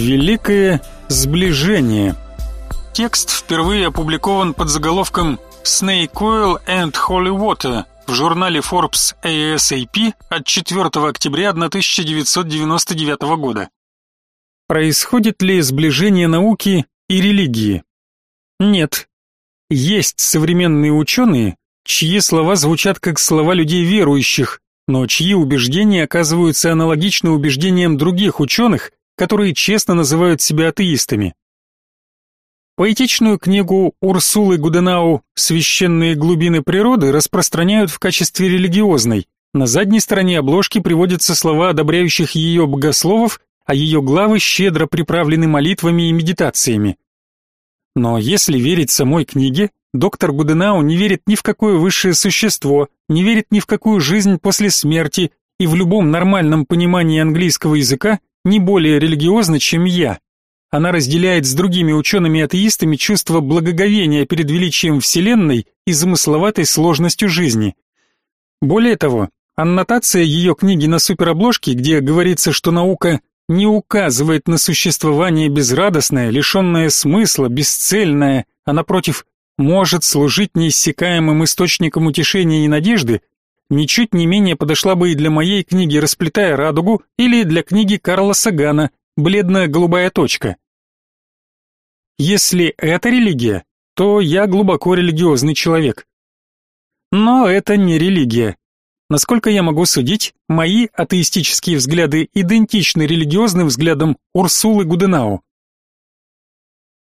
Великое сближение. Текст впервые опубликован под заголовком Snake Oil and Holy Water в журнале Forbes ASAP от 4 октября 1999 года. Происходит ли сближение науки и религии? Нет. Есть современные ученые, чьи слова звучат как слова людей верующих, но чьи убеждения оказываются аналогичны убеждениям других ученых, которые честно называют себя атеистами. Поэтичную книгу Урсулы Гуденау «Священные глубины природы» распространяют в качестве религиозной. На задней стороне обложки приводятся слова одобряющих ее богословов, а ее главы щедро приправлены молитвами и медитациями. Но если верить самой книге, доктор Гуденау не верит ни в какое высшее существо, не верит ни в какую жизнь после смерти и в любом нормальном понимании английского языка не более религиозна, чем я. Она разделяет с другими учеными-атеистами чувство благоговения перед величием Вселенной и замысловатой сложностью жизни. Более того, аннотация ее книги на суперобложке, где говорится, что наука не указывает на существование безрадостное, лишенное смысла, бесцельное, а напротив, может служить неиссякаемым источником утешения и надежды, ничуть не менее подошла бы и для моей книги «Расплетая радугу» или для книги Карла Сагана «Бледная голубая точка». Если это религия, то я глубоко религиозный человек. Но это не религия. Насколько я могу судить, мои атеистические взгляды идентичны религиозным взглядам Урсулы Гуденау.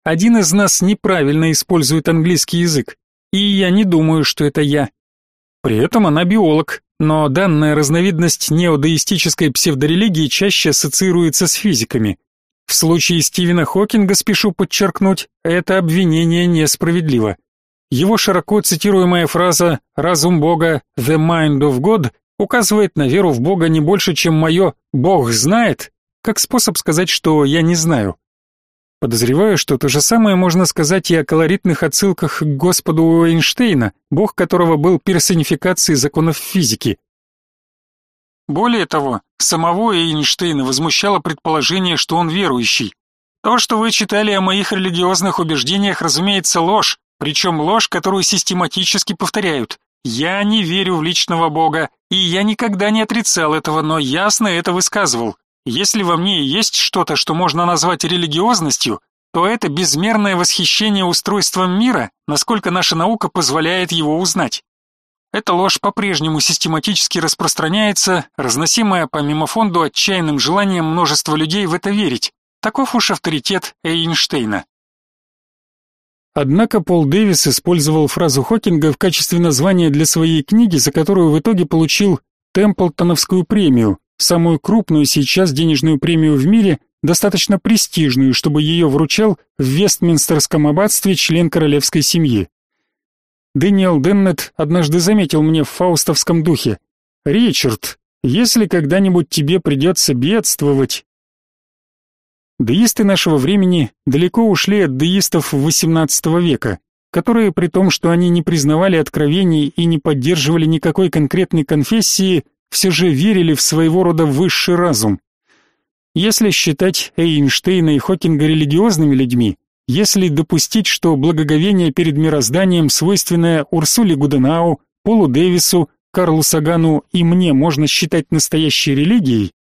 Один из нас неправильно использует английский язык, и я не думаю, что это я. При этом она биолог, но данная разновидность неодеистической псевдорелигии чаще ассоциируется с физиками. В случае Стивена Хокинга, спешу подчеркнуть, это обвинение несправедливо. Его широко цитируемая фраза «разум Бога, the mind of God» указывает на веру в Бога не больше, чем мое «Бог знает», как способ сказать, что я не знаю. Подозреваю, что то же самое можно сказать и о колоритных отсылках к Господу Эйнштейна, бог которого был персонификацией законов физики. Более того, самого Эйнштейна возмущало предположение, что он верующий. То, что вы читали о моих религиозных убеждениях, разумеется, ложь, причем ложь, которую систематически повторяют. Я не верю в личного Бога, и я никогда не отрицал этого, но ясно это высказывал. Если во мне есть что-то, что можно назвать религиозностью, то это безмерное восхищение устройством мира, насколько наша наука позволяет его узнать. Эта ложь по-прежнему систематически распространяется, разносимая по мимофонду отчаянным желанием множества людей в это верить. Таков уж авторитет Эйнштейна. Однако Пол Дэвис использовал фразу Хокинга в качестве названия для своей книги, за которую в итоге получил Темплтоновскую премию, самую крупную сейчас денежную премию в мире, достаточно престижную, чтобы ее вручал в Вестминстерском аббатстве член королевской семьи. Дэниел Деннет однажды заметил мне в фаустовском духе. «Ричард, если когда-нибудь тебе придется бедствовать...» Деисты нашего времени далеко ушли от деистов XVIII века, которые, при том, что они не признавали откровений и не поддерживали никакой конкретной конфессии, все же верили в своего рода высший разум. Если считать Эйнштейна и Хокинга религиозными людьми, если допустить, что благоговение перед мирозданием, свойственное Урсуле Гуденау, Полу Дэвису, Карлу Сагану и мне можно считать настоящей религией,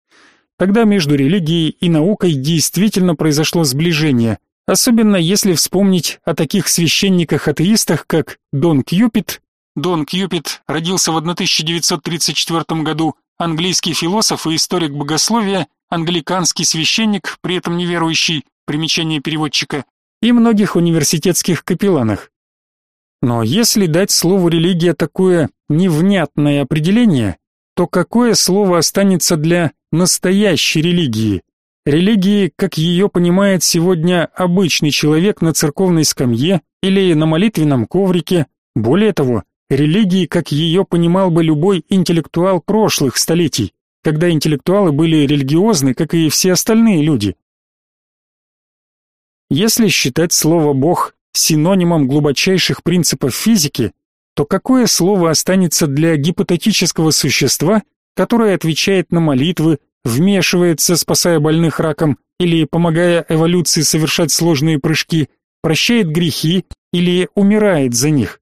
тогда между религией и наукой действительно произошло сближение, особенно если вспомнить о таких священниках-атеистах, как Дон Кьюпит. Дон Кьюпит родился в 1934 году, английский философ и историк богословия, англиканский священник, при этом неверующий, примечание переводчика, и многих университетских капелланах. Но если дать слову религия такое невнятное определение, то какое слово останется для настоящей религии? Религии, как ее понимает сегодня обычный человек на церковной скамье или на молитвенном коврике, более того, религии, как ее понимал бы любой интеллектуал прошлых столетий, когда интеллектуалы были религиозны, как и все остальные люди. Если считать слово «бог» синонимом глубочайших принципов физики, то какое слово останется для гипотетического существа, которое отвечает на молитвы, вмешивается, спасая больных раком или помогая эволюции совершать сложные прыжки, прощает грехи или умирает за них.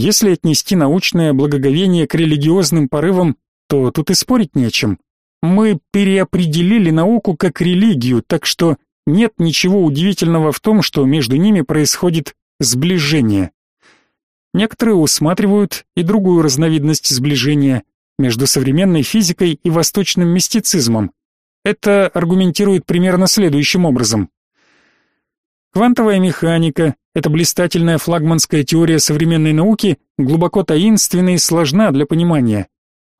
Если отнести научное благоговение к религиозным порывам, то тут и спорить не о чем. Мы переопределили науку как религию, так что нет ничего удивительного в том, что между ними происходит сближение. Некоторые усматривают и другую разновидность сближения между современной физикой и восточным мистицизмом. Это аргументирует примерно следующим образом. Квантовая механика, эта блистательная флагманская теория современной науки, глубоко таинственна и сложна для понимания.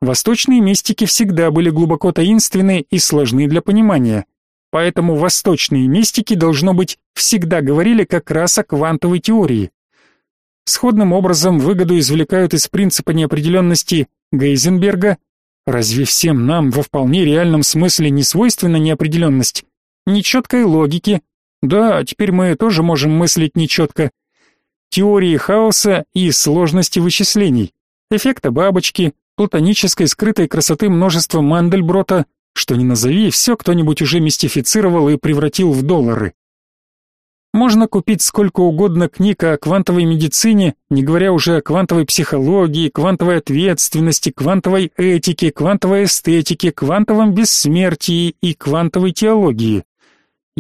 Восточные мистики всегда были глубоко таинственны и сложны для понимания. Поэтому восточные мистики, должно быть, всегда говорили как раз о квантовой теории. Сходным образом выгоду извлекают из принципа неопределенности Гейзенберга. Разве всем нам во вполне реальном смысле не свойственна неопределенность? Нечеткой логики. Да, теперь мы тоже можем мыслить нечетко. Теории хаоса и сложности вычислений. Эффекта бабочки, платонической скрытой красоты множества Мандельброта, что ни назови, все кто-нибудь уже мистифицировал и превратил в доллары. Можно купить сколько угодно книг о квантовой медицине, не говоря уже о квантовой психологии, квантовой ответственности, квантовой этике, квантовой эстетике, квантовом бессмертии и квантовой теологии.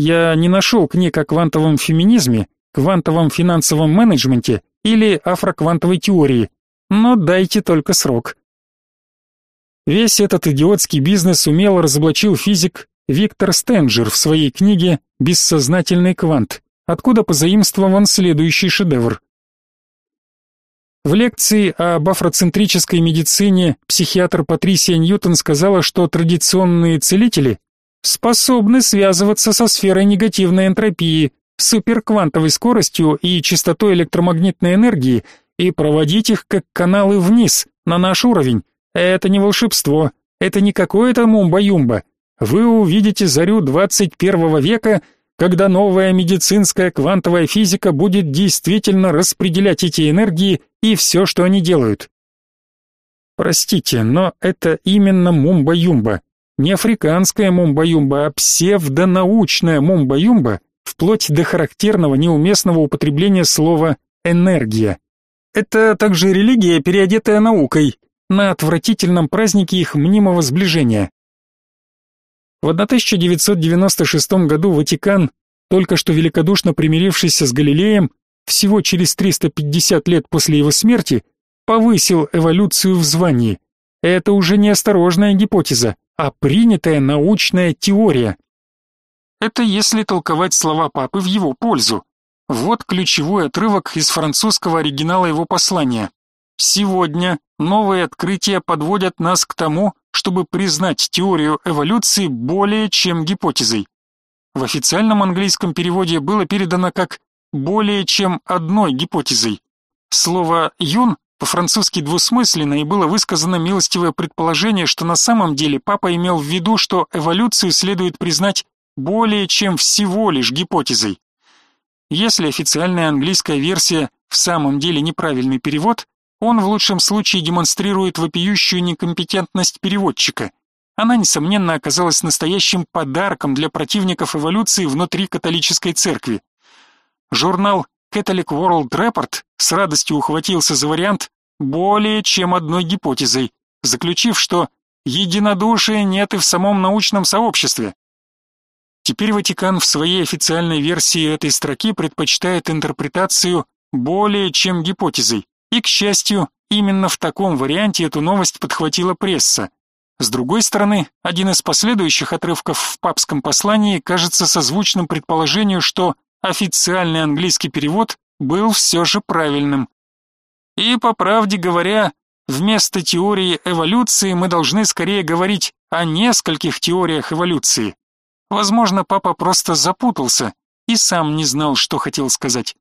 Я не нашел книг о квантовом феминизме, квантовом финансовом менеджменте или афроквантовой теории, но дайте только срок. Весь этот идиотский бизнес умело разоблачил физик Виктор Стенджер в своей книге «Бессознательный квант», откуда позаимствован следующий шедевр. В лекции об афроцентрической медицине психиатр Патрисия Ньютон сказала, что традиционные целители способны связываться со сферой негативной энтропии, суперквантовой скоростью и частотой электромагнитной энергии и проводить их как каналы вниз, на наш уровень. Это не волшебство, это не какое-то мумба-юмба. Вы увидите зарю 21 века – когда новая медицинская квантовая физика будет действительно распределять эти энергии и все, что они делают. Простите, но это именно мумба-юмба. Не африканская мумба-юмба, а псевдонаучная мумба-юмба, вплоть до характерного неуместного употребления слова «энергия». Это также религия, переодетая наукой, на отвратительном празднике их мнимого сближения. В 1996 году Ватикан, только что великодушно примирившийся с Галилеем, всего через 350 лет после его смерти, повысил эволюцию в звании. Это уже не осторожная гипотеза, а принятая научная теория. Это если толковать слова папы в его пользу. Вот ключевой отрывок из французского оригинала его послания. Сегодня новые открытия подводят нас к тому, чтобы признать теорию эволюции более чем гипотезой. В официальном английском переводе было передано как «более чем одной гипотезой». Слово «юн» по-французски двусмысленно и было высказано милостивое предположение, что на самом деле папа имел в виду, что эволюцию следует признать более чем всего лишь гипотезой. Если официальная английская версия в самом деле неправильный перевод, он в лучшем случае демонстрирует вопиющую некомпетентность переводчика. Она, несомненно, оказалась настоящим подарком для противников эволюции внутри католической церкви. Журнал Catholic World Report с радостью ухватился за вариант более чем одной гипотезой, заключив, что единодушия нет и в самом научном сообществе. Теперь Ватикан в своей официальной версии этой строки предпочитает интерпретацию более чем гипотезой. И, к счастью, именно в таком варианте эту новость подхватила пресса. С другой стороны, один из последующих отрывков в папском послании кажется созвучным предположению, что официальный английский перевод был все же правильным. И, по правде говоря, вместо теории эволюции мы должны скорее говорить о нескольких теориях эволюции. Возможно, папа просто запутался и сам не знал, что хотел сказать.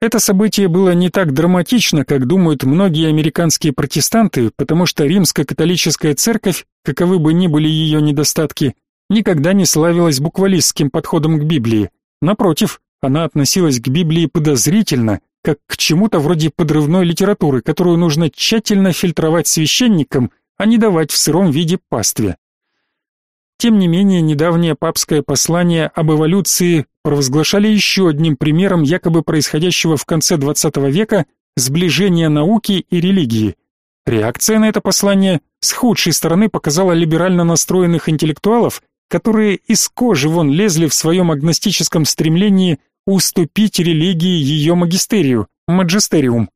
Это событие было не так драматично, как думают многие американские протестанты, потому что римско-католическая церковь, каковы бы ни были ее недостатки, никогда не славилась буквалистским подходом к Библии. Напротив, она относилась к Библии подозрительно, как к чему-то вроде подрывной литературы, которую нужно тщательно фильтровать священникам, а не давать в сыром виде пастве. Тем не менее, недавнее папское послание об эволюции провозглашали еще одним примером якобы происходящего в конце XX века сближения науки и религии. Реакция на это послание с худшей стороны показала либерально настроенных интеллектуалов, которые из кожи вон лезли в своем агностическом стремлении уступить религии ее магистерию, маджистериум.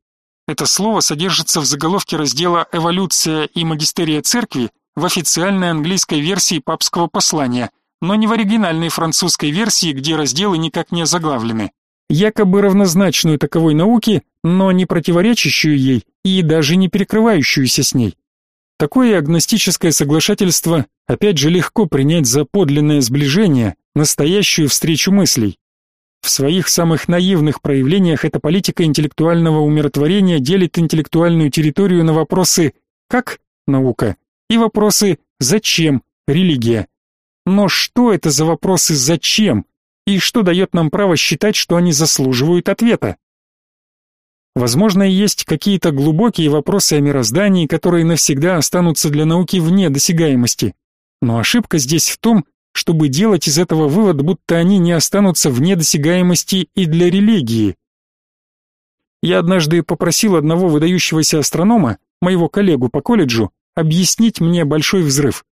Это слово содержится в заголовке раздела «Эволюция и магистерия церкви» в официальной английской версии папского послания, но не в оригинальной французской версии, где разделы никак не заглавлены. Якобы равнозначную таковой науке, но не противоречащую ей и даже не перекрывающуюся с ней. Такое агностическое соглашательство опять же легко принять за подлинное сближение, настоящую встречу мыслей. В своих самых наивных проявлениях эта политика интеллектуального умиротворения делит интеллектуальную территорию на вопросы «как» наука и вопросы «зачем» религия. Но что это за вопросы «зачем» и что дает нам право считать, что они заслуживают ответа? Возможно, есть какие-то глубокие вопросы о мироздании, которые навсегда останутся для науки вне досягаемости. Но ошибка здесь в том, чтобы делать из этого вывод, будто они не останутся вне досягаемости и для религии. Я однажды попросил одного выдающегося астронома, моего коллегу по колледжу, объяснить мне большой взрыв.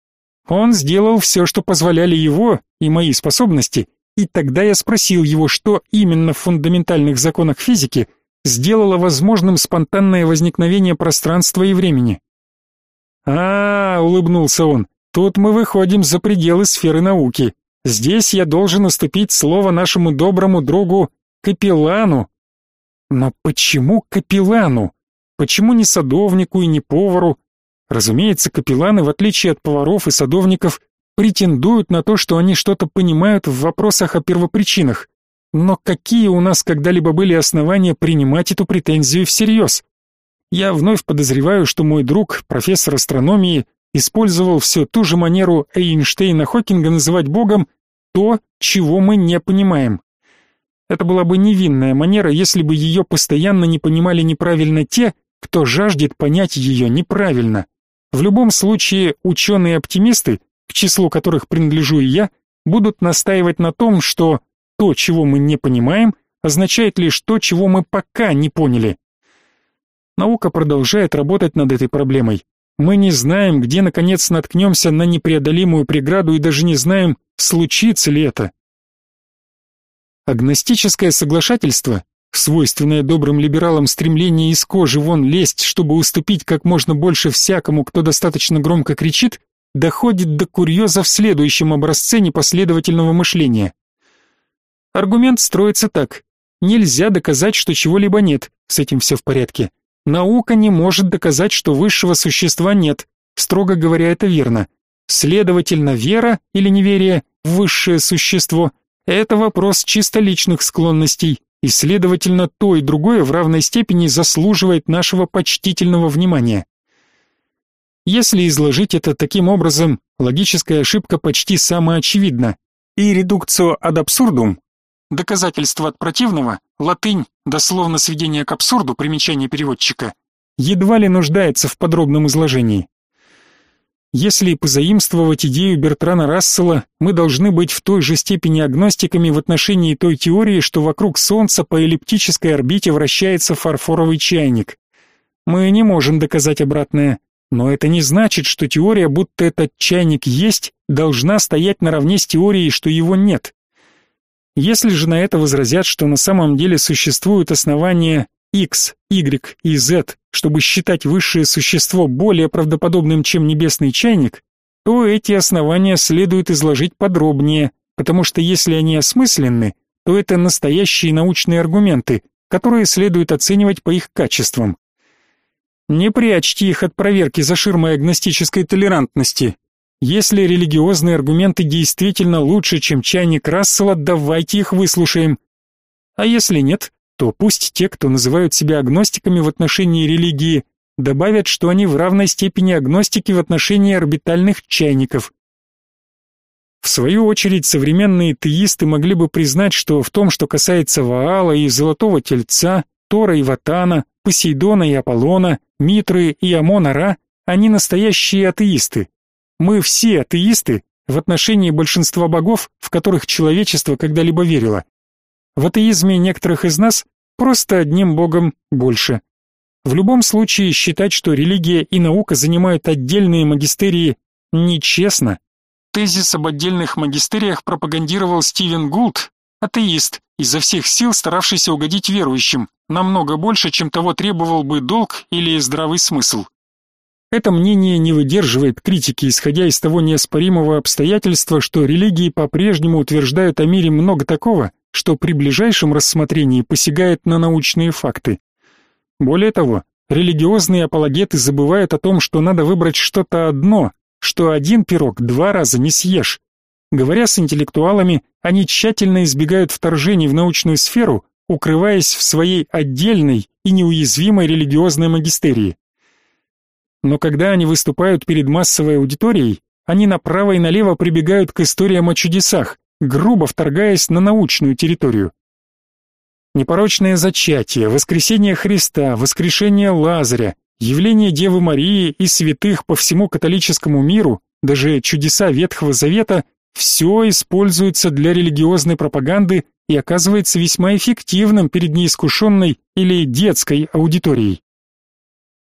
Он сделал все, что позволяли его и мои способности, и тогда я спросил его, что именно в фундаментальных законах физики сделало возможным спонтанное возникновение пространства и времени. А, -а, улыбнулся он. Тут мы выходим за пределы сферы науки. Здесь я должен уступить слово нашему доброму другу Капеллану. Но почему Капеллану? Почему не садовнику и не повару? Разумеется, капелланы, в отличие от поваров и садовников, претендуют на то, что они что-то понимают в вопросах о первопричинах. Но какие у нас когда-либо были основания принимать эту претензию всерьез? Я вновь подозреваю, что мой друг, профессор астрономии, использовал все ту же манеру Эйнштейна Хокинга называть Богом то, чего мы не понимаем. Это была бы невинная манера, если бы ее постоянно не понимали неправильно те, кто жаждет понять ее неправильно. В любом случае, ученые-оптимисты, к числу которых принадлежу и я, будут настаивать на том, что то, чего мы не понимаем, означает лишь то, чего мы пока не поняли. Наука продолжает работать над этой проблемой. Мы не знаем, где наконец наткнемся на непреодолимую преграду и даже не знаем, случится ли это. Агностическое соглашательство, свойственное добрым либералам стремление из кожи вон лезть, чтобы уступить как можно больше всякому, кто достаточно громко кричит, доходит до курьеза в следующем образце непоследовательного мышления. Аргумент строится так. Нельзя доказать, что чего-либо нет, с этим все в порядке. Наука не может доказать, что высшего существа нет. Строго говоря, это верно. Следовательно, вера или неверие в высшее существо – это вопрос чисто личных склонностей, и, следовательно, то и другое в равной степени заслуживает нашего почтительного внимания. Если изложить это таким образом, логическая ошибка почти самоочевидна. И редукцио ad absurdum Доказательство от противного, латынь, дословно сведение к абсурду, примечание переводчика, едва ли нуждается в подробном изложении. Если позаимствовать идею Бертрана Рассела, мы должны быть в той же степени агностиками в отношении той теории, что вокруг Солнца по эллиптической орбите вращается фарфоровый чайник. Мы не можем доказать обратное, но это не значит, что теория, будто этот чайник есть, должна стоять наравне с теорией, что его нет. Если же на это возразят, что на самом деле существуют основания X, Y и Z, чтобы считать высшее существо более правдоподобным, чем небесный чайник, то эти основания следует изложить подробнее, потому что если они осмысленны, то это настоящие научные аргументы, которые следует оценивать по их качествам. Не прячьте их от проверки за ширмой агностической толерантности, если религиозные аргументы действительно лучше, чем чайник Рассела, давайте их выслушаем. А если нет, то пусть те, кто называют себя агностиками в отношении религии, добавят, что они в равной степени агностики в отношении орбитальных чайников. В свою очередь, современные теисты могли бы признать, что в том, что касается Ваала и Золотого Тельца, Тора и Ватана, Посейдона и Аполлона, Митры и Амона-Ра, они настоящие атеисты, мы все атеисты, в отношении большинства богов, в которых человечество когда-либо верило. В атеизме некоторых из нас просто одним богом больше. В любом случае считать, что религия и наука занимают отдельные магистерии, нечестно. Тезис об отдельных магистериях пропагандировал Стивен Гулд, атеист, изо всех сил старавшийся угодить верующим, намного больше, чем того требовал бы долг или здравый смысл. Это мнение не выдерживает критики, исходя из того неоспоримого обстоятельства, что религии по-прежнему утверждают о мире много такого, что при ближайшем рассмотрении посягает на научные факты. Более того, религиозные апологеты забывают о том, что надо выбрать что-то одно, что один пирог два раза не съешь. Говоря с интеллектуалами, они тщательно избегают вторжений в научную сферу, укрываясь в своей отдельной и неуязвимой религиозной магистерии. Но когда они выступают перед массовой аудиторией, они направо и налево прибегают к историям о чудесах, грубо вторгаясь на научную территорию. Непорочное зачатие, воскресение Христа, воскрешение Лазаря, явление Девы Марии и святых по всему католическому миру, даже чудеса Ветхого Завета все используется для религиозной пропаганды и оказывается весьма эффективным перед неискушенной или детской аудиторией.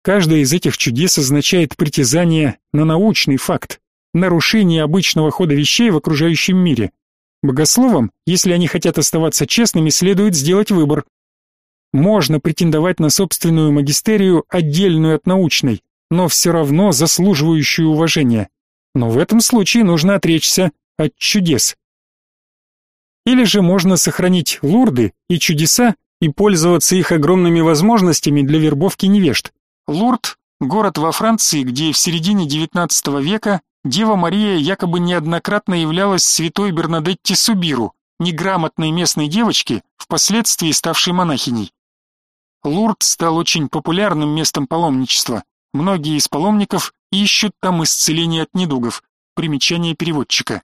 Каждое из этих чудес означает притязание на научный факт, нарушение обычного хода вещей в окружающем мире. Богословам, если они хотят оставаться честными, следует сделать выбор. Можно претендовать на собственную магистерию, отдельную от научной, но все равно заслуживающую уважения. Но в этом случае нужно отречься от чудес. Или же можно сохранить лурды и чудеса и пользоваться их огромными возможностями для вербовки невежд. Лурд – город во Франции, где в середине XIX века Дева Мария якобы неоднократно являлась святой Бернадетти Субиру, неграмотной местной девочке, впоследствии ставшей монахиней. Лурд стал очень популярным местом паломничества. Многие из паломников ищут там исцеление от недугов. Примечание переводчика.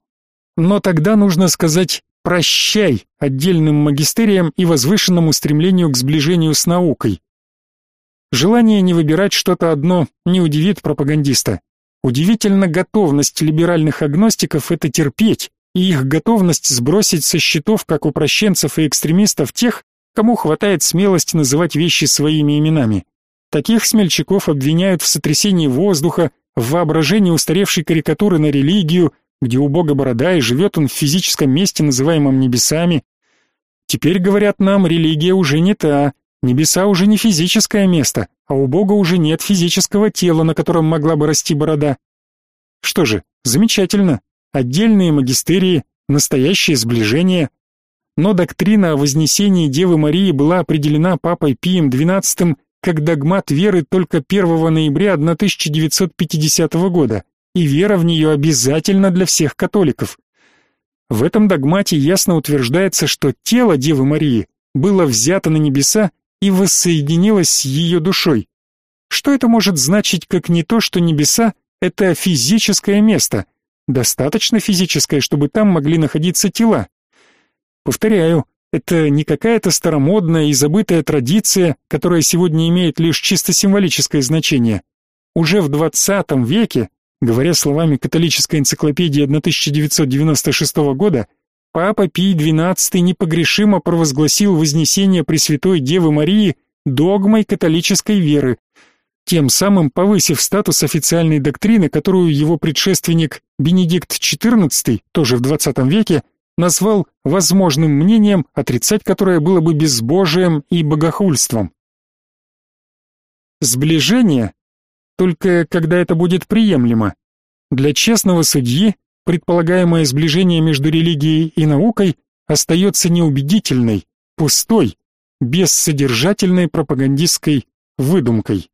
Но тогда нужно сказать «прощай» отдельным магистериям и возвышенному стремлению к сближению с наукой, Желание не выбирать что-то одно не удивит пропагандиста. Удивительно готовность либеральных агностиков это терпеть, и их готовность сбросить со счетов как упрощенцев и экстремистов тех, кому хватает смелости называть вещи своими именами. Таких смельчаков обвиняют в сотрясении воздуха, в воображении устаревшей карикатуры на религию, где у Бога борода и живет он в физическом месте, называемом небесами. Теперь, говорят нам, религия уже не та, Небеса уже не физическое место, а у Бога уже нет физического тела, на котором могла бы расти борода. Что же, замечательно. Отдельные магистерии, настоящее сближение. Но доктрина о вознесении Девы Марии была определена папой Пием XII как догмат веры только 1 ноября 1950 года, и вера в нее обязательна для всех католиков. В этом догмате ясно утверждается, что тело Девы Марии было взято на небеса и воссоединилась с ее душой. Что это может значить, как не то, что небеса — это физическое место, достаточно физическое, чтобы там могли находиться тела? Повторяю, это не какая-то старомодная и забытая традиция, которая сегодня имеет лишь чисто символическое значение. Уже в 20 веке, говоря словами католической энциклопедии 1996 года, Папа Пий XII непогрешимо провозгласил вознесение Пресвятой Девы Марии догмой католической веры, тем самым повысив статус официальной доктрины, которую его предшественник Бенедикт XIV, тоже в XX веке, назвал возможным мнением, отрицать которое было бы безбожием и богохульством. Сближение только когда это будет приемлемо. Для честного судьи предполагаемое сближение между религией и наукой остается неубедительной, пустой, бессодержательной пропагандистской выдумкой.